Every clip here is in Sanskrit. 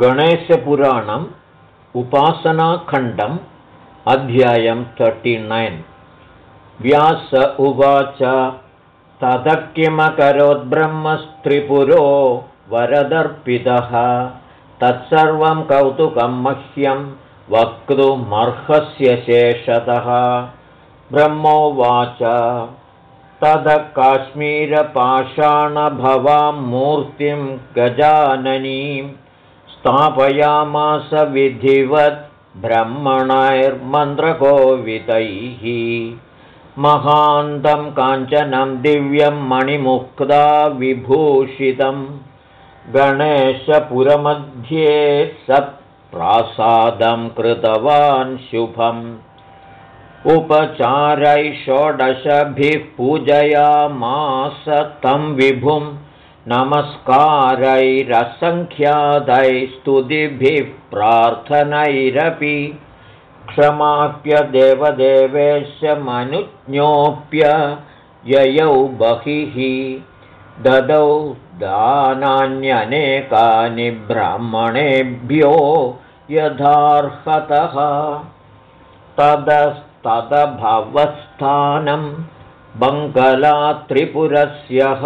गणेशपुराणम् उपासनाखण्डम् अध्यायं तर्टिनैन् व्यास उवाच ततः किमकरोद्ब्रह्मस्त्रिपुरो वरदर्पितः तत्सर्वं कौतुकं मह्यं वक्तुमर्हस्य शेषतः। ब्रह्मोवाच ततः काश्मीरपाषाणभवां मूर्तिं गजाननीं स्थापयामास विधिवत् ब्रह्मणैर्मन्त्रकोवितैः महान्तं काञ्चनं दिव्यं मणिमुक्ता विभूषितं। गणेशपुरमध्ये सत्प्रासादं कृतवान् शुभम्। उपचारै षोडशभिः पूजयामास तं विभुं नमस्कारैरसङ्ख्यातैस्तुतिभिः प्रार्थनैरपि क्षमाप्य देवदेवेश्य मनुज्ञोऽप्य ययौ बहिः ददौ दानान्यनेकानि ब्राह्मणेभ्यो यथार्हतः। तदस्तदभवस्थानं बङ्गलात्रिपुरस्यः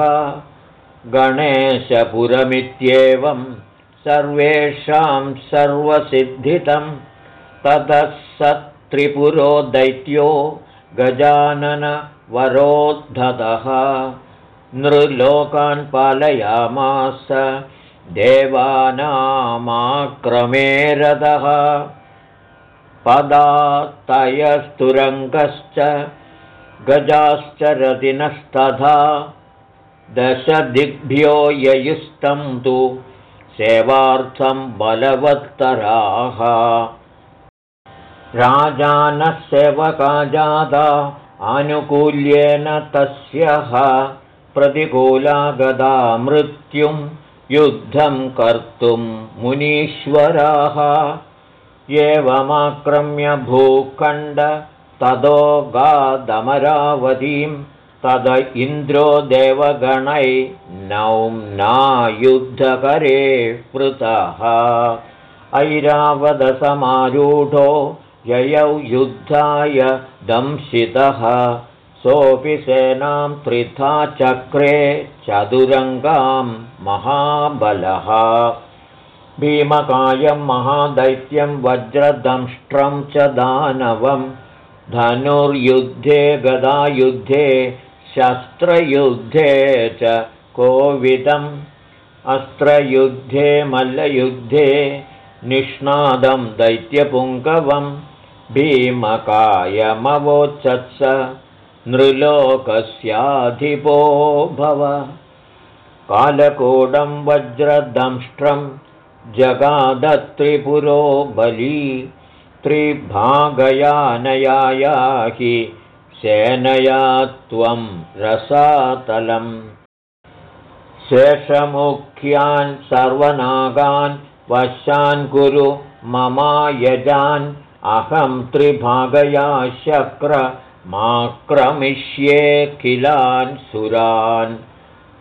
गणेशपुरमित्येवं सर्वेषां सर्वसिद्धितं ततः स त्रिपुरो दैत्यो गजाननवरोद्धतः। नृलोकान् पालयामास देवानामाक्रमेरतः। पदातयस्तुरङ्गश्च गजाश्च रतिनस्तथा दशदिग्भ्यो ययुस्तं तु सेवार्थं बलवत्तराः। राजानः सेवका जाता आनुकूल्येन तस्यः प्रतिकूला गदा मृत्युं युद्धं कर्तुं मुनीश्वराः। एवमाक्रम्य भूखण्ड तदो गादमरावतीं तद इन्द्रो देवगणै नायुद्धकरे पृतः ऐरावदसमारूढो ययौ युद्धाय दंशितः। सोऽपि सेनां त्रिथा चक्रे चतुरङ्गां महाबलः। भीमकायं महादैत्यं वज्रदंष्ट्रं च दानवं। धनुर्युद्धे गदायुद्धे शस्त्रयुद्धे च कोविदम्। अस्त्रयुद्धे मल्लयुद्धे निष्णादं दैत्यपुङ्गवं भीमकायमवोचत्स नृलोकस्याधिपो भव। कालकोडं वज्रदंष्ट्रम् जगादत्रिपुरो बली। त्रिभागयानयाया हि सेनया त्वं रसातलम् शेषमुख्यान् सर्वनागान् वशान् कुरु ममायजान् अहं त्रिभागया शक्रमाक्रमिष्येऽखिलान् सुरान्।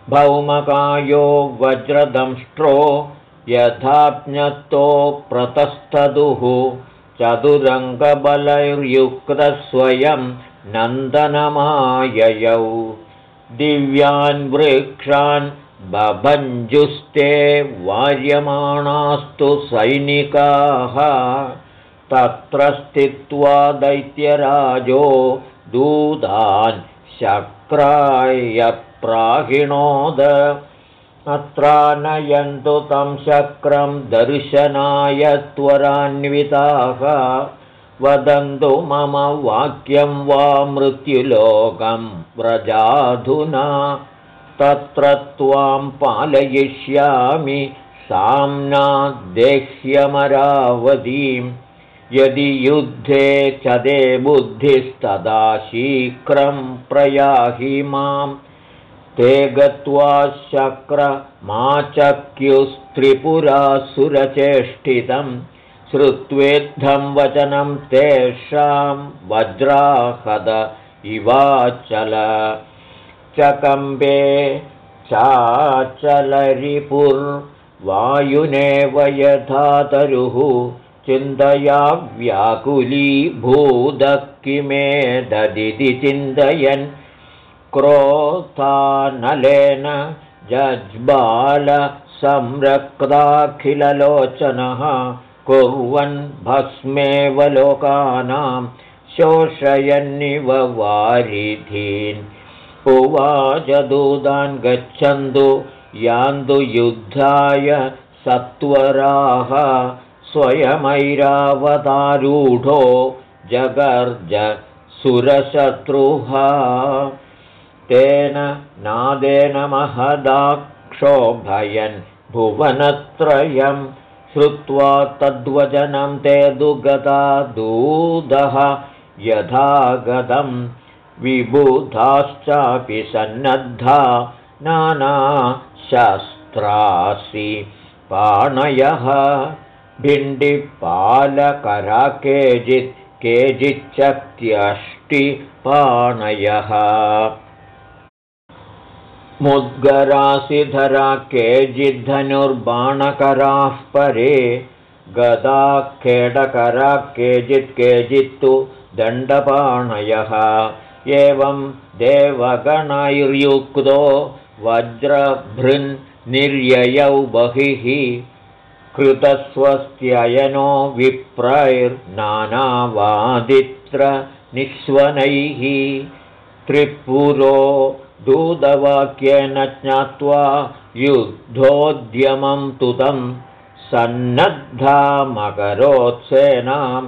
भौमकायो वज्रदंष्ट्रो यथाज्ञतो प्रतस्तदुः चतुरङ्गबलैर्युक्तस्वयं नन्दनमाययौ। दिव्यान् वृक्षान् बभञ्जुस्ते वार्यमाणास्तु सैनिकाः। तत्र स्थित्वा दैत्यराजो दूतान् शक्राय प्राहिणोद। अत्रानयन्तु तं शक्रं दर्शनाय त्वरान्विताः वदन्तु मम वाक्यं वा मृत्युलोकं व्रजाधुना। तत्र त्वां पालयिष्यामि साम्ना देह्यमरावतीं यदि युद्धे चदे बुद्धिस्तदा शीघ्रं प्रयाहि माम् ते गत्वा शक्रमाचक्युस्त्रिपुरासुरचेष्टितं श्रुत्वेद्धं वचनं तेषां वज्राहद इवाचल। चकम्बे चाचलरिपुर् वायुनेव यथा तरुः चिन्तया व्याकुलीभूतः किमेददिति चिन्तयन् क्रोतानलेन जज्बालसंरक्ताखिललोचनः कुर्वन् भस्मेव लोकानां शोषयन्निव वारिधीन्। उवाच दूतान् गच्छन्तु यान्तु युद्धाय सत्वराः स्वयमैरावतारूढो जगर्ज सुरशत्रुः तेन नादेन महदाक्षोभयन् भुवनत्रयं श्रुत्वा तद्वचनं ते दुगता दूदः यथा गतं विबुधाश्चापि सन्नद्धा नानाशस्त्रासि पाणयः। भिण्डिपालकरा केचित् केचिच्चत्यष्टिपाणयः मुद्गरासिधरा केचिद्धनुर्बाणकराः परे गदा खेडकरा केचित् केचित्तु दण्डपाणयः। एवं देवगणैर्युक्तो वज्रभृन्निर्ययौ बहिः कृतस्वस्त्ययनो विप्रैर्नानावादित्रनिःस्वनैः। त्रिपुरो दूतवाक्येन ज्ञात्वा युद्धोद्यमं तुतं सन्नद्धामकरोत्सेनां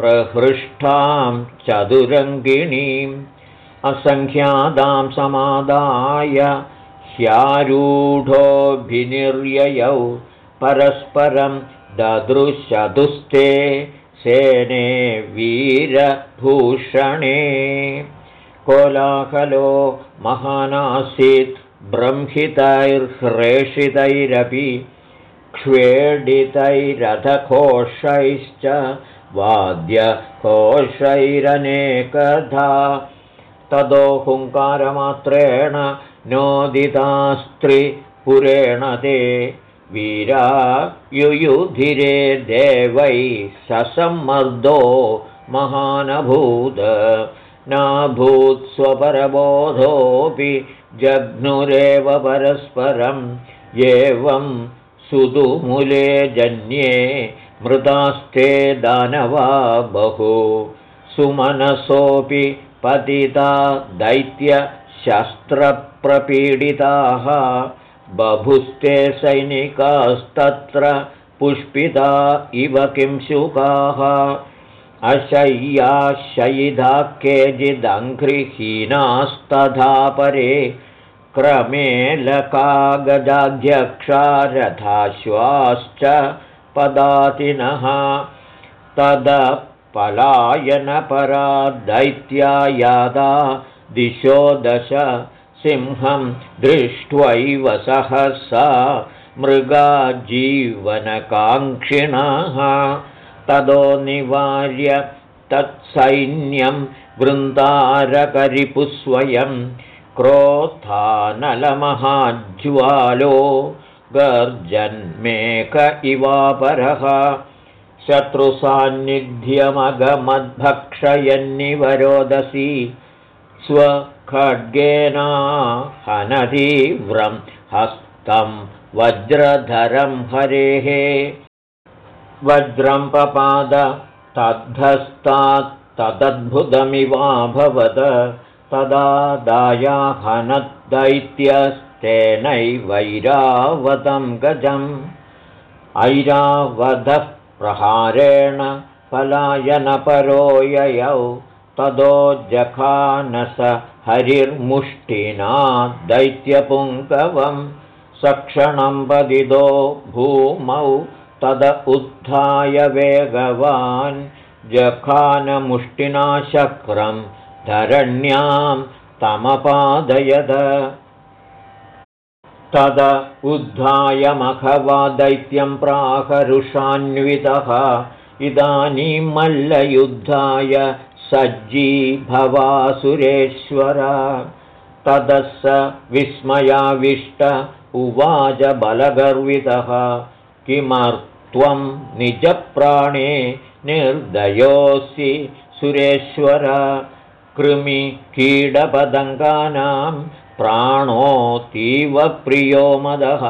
प्रहृष्टां चतुरङ्गिणीम् असङ्ख्यादां समादाय ह्यारूढोऽभिनिर्ययौ परस्परं ददृशदुस्ते सेने वीरभूषणे कोलाहलो महानासीत् ब्रह्मितैर्ह्रेषितैरपि क्ष्वेडितैरथकोशैश्च वाद्यकोशैरनेकधा। तदो हुङ्कारमात्रेण नोदितास्त्रिपुरेण ते वीरा युयुधिरे देवैः ससम्मर्दो महानभूत नाभूत्स्वपरबोधोऽपि जघ्नुरेव परस्परम् एवं सुदुमूले जन्ये मृतास्ते दानवा बहु सुमनसोऽपि पतिता दैत्यशस्त्रप्रपीडिताः बभुस्ते सैनिकास्तत्र पुष्पिता इव किंशुकाः अशय्याशयिधा केचिदङ्घ्रिहीनास्तथा परे क्रमेलकागजाध्यक्षारथाश्वाश्च पदातिनः तद पलायनपरा दैत्या यादा दिशो दश सिंहं दृष्ट्वैव सहसा मृगा जीवनकाङ्क्षिणः तदो निवार्य तत्सैन्यं वृन्दारकरिपुस्वयं क्रोधानलमहाज्वालो गर्जन्मेक इवापरः शत्रुसान्निध्यमगमद्भक्षयन्निवरोदसी स्वखड्गेना हनतीव्रं हस्तं वज्रधरं हरेः वज्रं पपाद तद्धस्तात्तदद्भुतमिवाभवद तदा दायाहनद्दैत्यस्तेनैवैरावतं गजम्। ऐरावधः प्रहारेण पलायनपरो ययौ तदो जखानस हरिर्मुष्टिना दैत्यपुङ्गवं सक्षणं पदिदो भूमौ तद उत्थाय वेगवान् जखानमुष्टिना शक्रं धरण्यां तमपादयद। तद उद्धायमखवा दैत्यं प्राहरुषान्वितः। इदानीं मल्लयुद्धाय सज्जी भवासुरेश्वर ततः स विस्मयाविष्ट उवाच बलगर्वितः किमर्त्वं निजप्राणे निर्दयोऽसि सुरेश्वर कृमि कीडपदङ्गानां प्राणोऽतीव प्रियो मदः।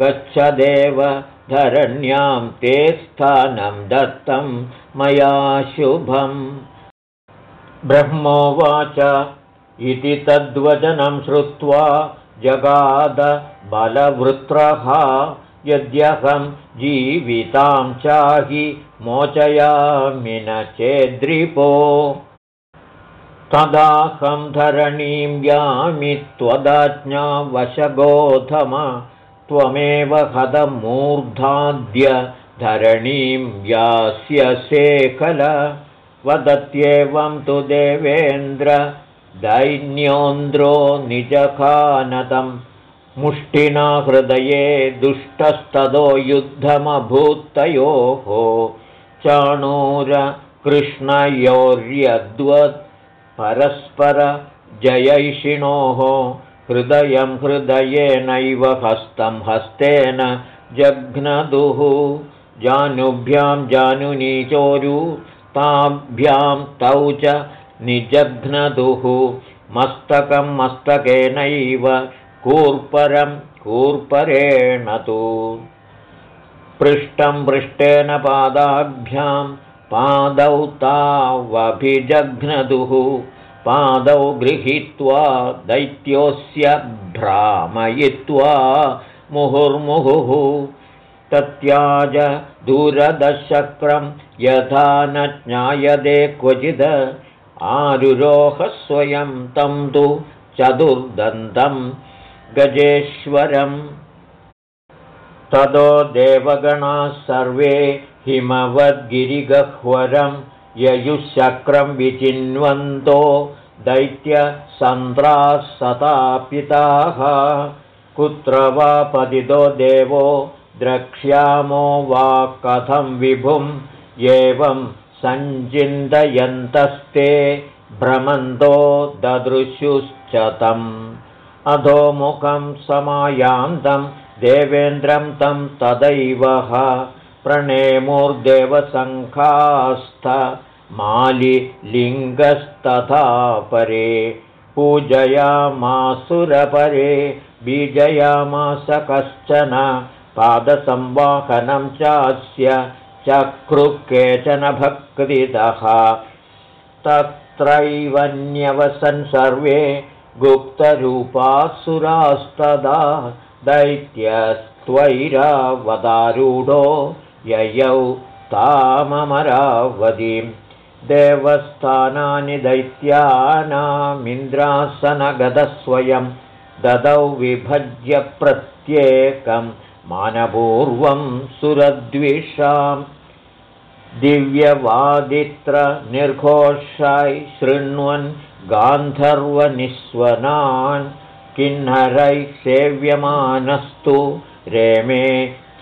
गच्छदेव धरण्यां ते स्थानं दत्तं मया शुभम्। ब्रह्मोवाच इति तद्वचनं श्रुत्वा जगाद बलवृत्रः यद्यहं जीवितां चाहि मोचयामि न चेद्रिपो। तदाहं धरणीं यामि त्वदाज्ञावशगोधम त्वमेव हदमूर्धाद्य धरणीं यास्यसे खल वदत्येवं तु देवेन्द्र दैन्योन्द्रो निजखानतं मुष्टिना हृदये दुष्टस्तदो युद्धमभूत्तयोः चाणूरकृष्णयोर्यद्वत् परस्परजयैषिणोः हृदयं हृदयेनैव हस्तं हस्तेन जघ्नदुः। जानुभ्यां जानुनीचोरु ताभ्यां तौ च निजघ्नदुः। मस्तकं मस्तकेनैव कूर्परं कूर्परेण तु। पृष्ठं पृष्ठेन पादाभ्यां पादौ तावभिजघ्नदुः। पादौ गृहीत्वा दैत्योऽस्य भ्रामयित्वा मुहुर्मुहुः। तत्याज दूरदशक्रं यथा न ज्ञायते क्वचिद। आरुरोहस्वयं तं तु चतुर्दन्तं गजेश्वरम्। ततो देवगणाः सर्वे हिमवद्गिरिगह्वरम् ययुशक्रं विचिन्वन्तो दैत्यसन्द्रासतापिताः कुत्र वा पतितो देवो द्रक्ष्यामो वा कथं विभुम्? एवं सञ्चिन्तयन्तस्ते भ्रमन्तो ददृशुश्च तम् अधोमुखं समायान्तं देवेन्द्रं तं तदैवः प्रणेमोर्देवसङ्खास्थ मालिलिङ्गस्तथा परे पूजयामासुरपरे बीजयामास कश्चन पादसंवाहनं चास्य चक्रु केचन भक्तितः तत्रैव न्यवसन् सर्वे गुप्तरूपासुरास्तदा दैत्यस्त्वैरावदारूढो ययौ ताममरावधिं। देवस्थानानि दैत्यानामिन्द्रासनगदस्वयं ददौ विभज्य प्रत्येकं मानपूर्वं सुरद्विषां। दिव्यवादित्रनिर्घोषाय शृण्वन् गान्धर्वनिस्वनान् किन्नरैः सेव्यमानस्तु रेमे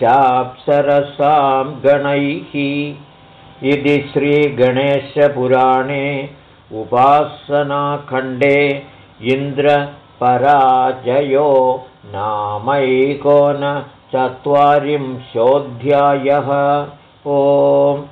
चाप्सरसां गणैः। इति श्रीगणेशपुराणे उपासनाखण्डे इन्द्रपराजयो नामैकोनचत्वारिंशोऽध्यायः। ओम्